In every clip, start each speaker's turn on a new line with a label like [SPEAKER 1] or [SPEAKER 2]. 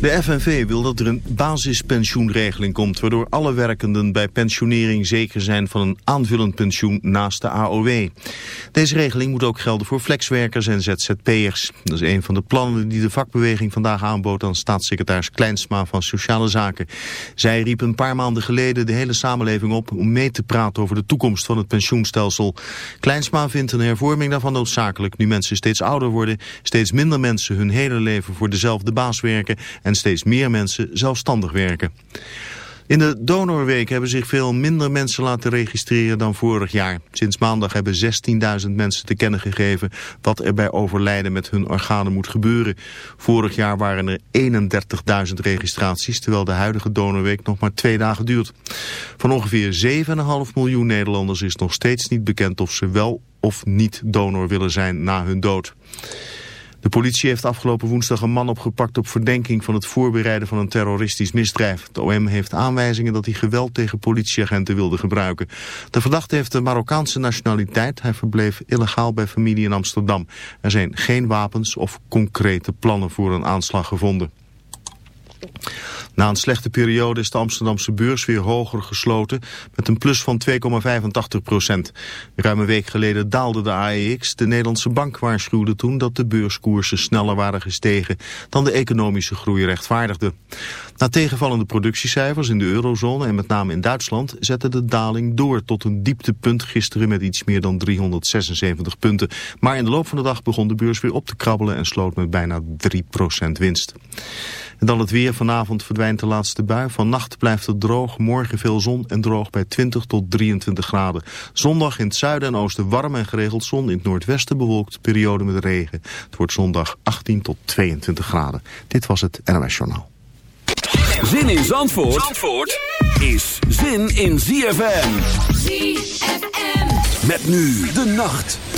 [SPEAKER 1] De FNV wil dat er een basispensioenregeling komt... waardoor alle werkenden bij pensionering zeker zijn van een aanvullend pensioen naast de AOW. Deze regeling moet ook gelden voor flexwerkers en ZZP'ers. Dat is een van de plannen die de vakbeweging vandaag aanbood... aan staatssecretaris Kleinsma van Sociale Zaken. Zij riep een paar maanden geleden de hele samenleving op... om mee te praten over de toekomst van het pensioenstelsel. Kleinsma vindt een hervorming daarvan noodzakelijk... nu mensen steeds ouder worden, steeds minder mensen hun hele leven voor dezelfde baas werken en steeds meer mensen zelfstandig werken. In de donorweek hebben zich veel minder mensen laten registreren dan vorig jaar. Sinds maandag hebben 16.000 mensen te kennen gegeven wat er bij overlijden met hun organen moet gebeuren. Vorig jaar waren er 31.000 registraties, terwijl de huidige donorweek nog maar twee dagen duurt. Van ongeveer 7,5 miljoen Nederlanders is nog steeds niet bekend of ze wel of niet donor willen zijn na hun dood. De politie heeft afgelopen woensdag een man opgepakt op verdenking van het voorbereiden van een terroristisch misdrijf. De OM heeft aanwijzingen dat hij geweld tegen politieagenten wilde gebruiken. De verdachte heeft de Marokkaanse nationaliteit. Hij verbleef illegaal bij familie in Amsterdam. Er zijn geen wapens of concrete plannen voor een aanslag gevonden. Na een slechte periode is de Amsterdamse beurs weer hoger gesloten met een plus van 2,85 procent. Ruim een week geleden daalde de AEX. De Nederlandse bank waarschuwde toen dat de beurskoersen sneller waren gestegen dan de economische groei rechtvaardigde. Na tegenvallende productiecijfers in de eurozone en met name in Duitsland zette de daling door tot een dieptepunt gisteren met iets meer dan 376 punten. Maar in de loop van de dag begon de beurs weer op te krabbelen en sloot met bijna 3 procent winst. En dan het weer. Vanavond verdwijnt de laatste bui. Vannacht blijft het droog. Morgen veel zon en droog bij 20 tot 23 graden. Zondag in het zuiden en oosten warm en geregeld zon. In het noordwesten bewolkt. Periode met regen. Het wordt zondag 18 tot 22 graden. Dit was het NOS Journaal.
[SPEAKER 2] Zin in Zandvoort, Zandvoort is zin in ZFM. ZFM. Met nu de nacht.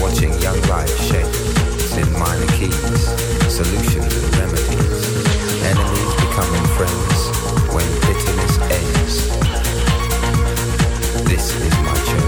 [SPEAKER 3] watching
[SPEAKER 4] young life shaped in minor keys, solutions and remedies, enemies becoming friends when bitterness ends. This is my church.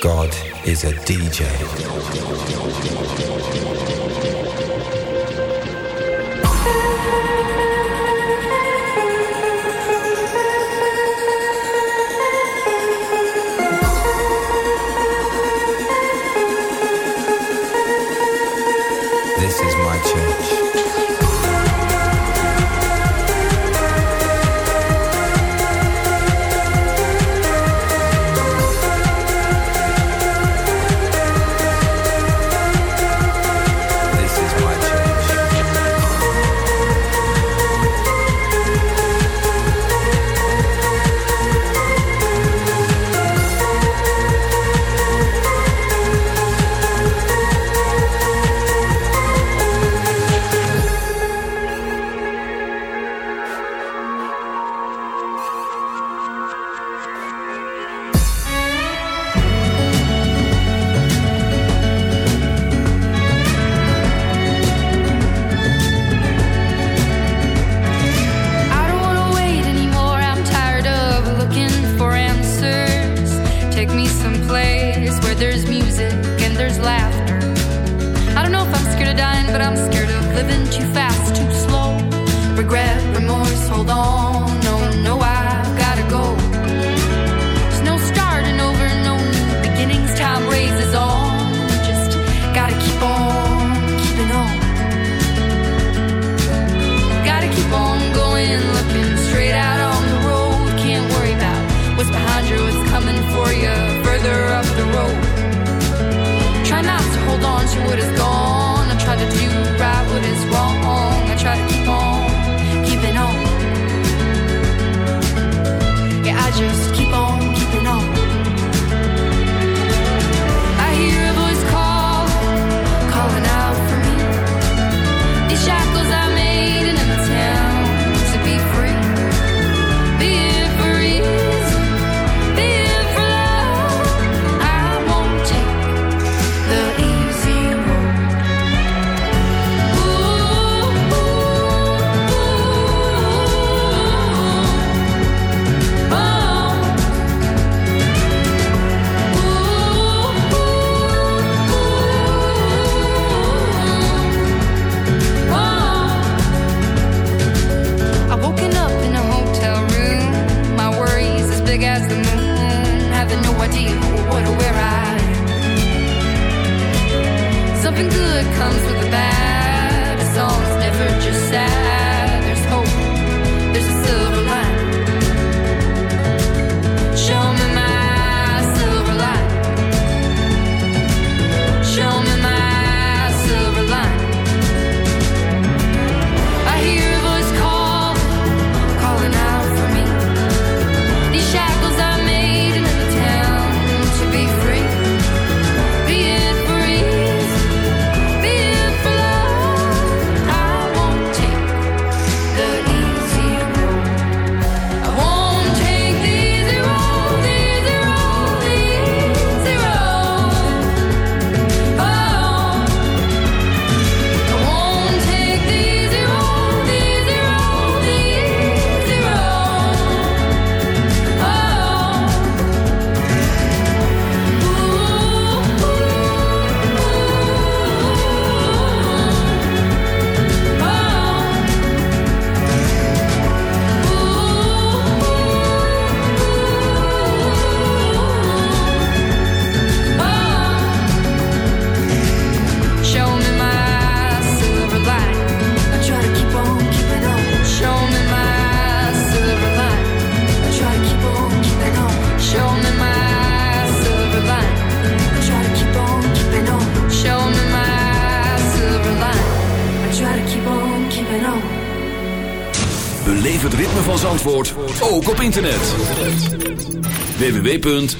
[SPEAKER 4] God is a
[SPEAKER 3] DJ.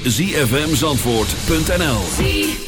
[SPEAKER 3] www.zfmzandvoort.nl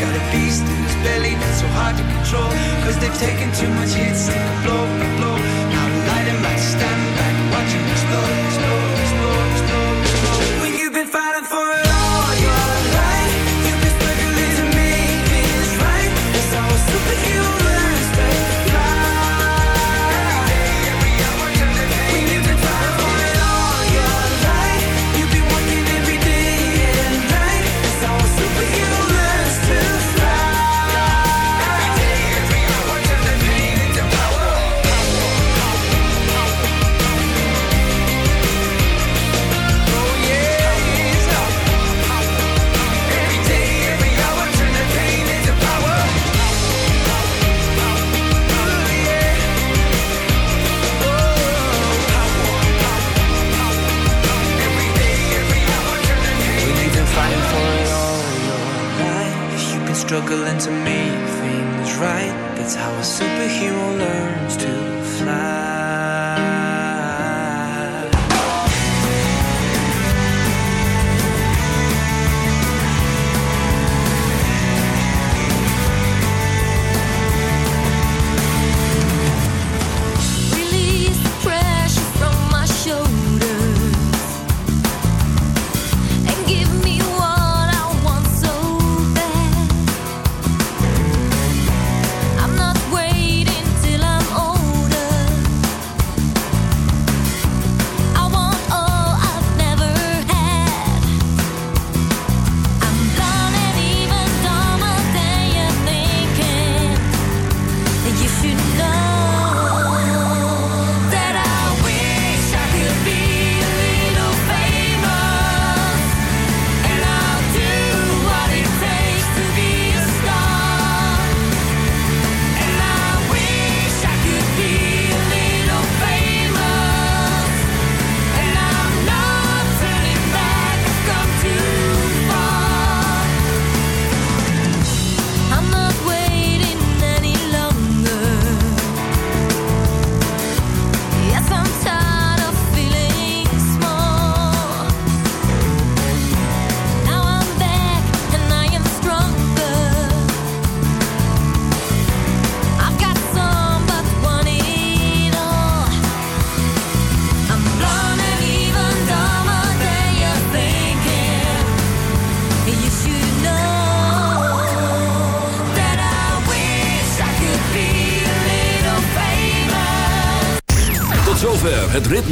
[SPEAKER 5] got a beast in his belly that's so hard to control. Cause they've taken too much hits.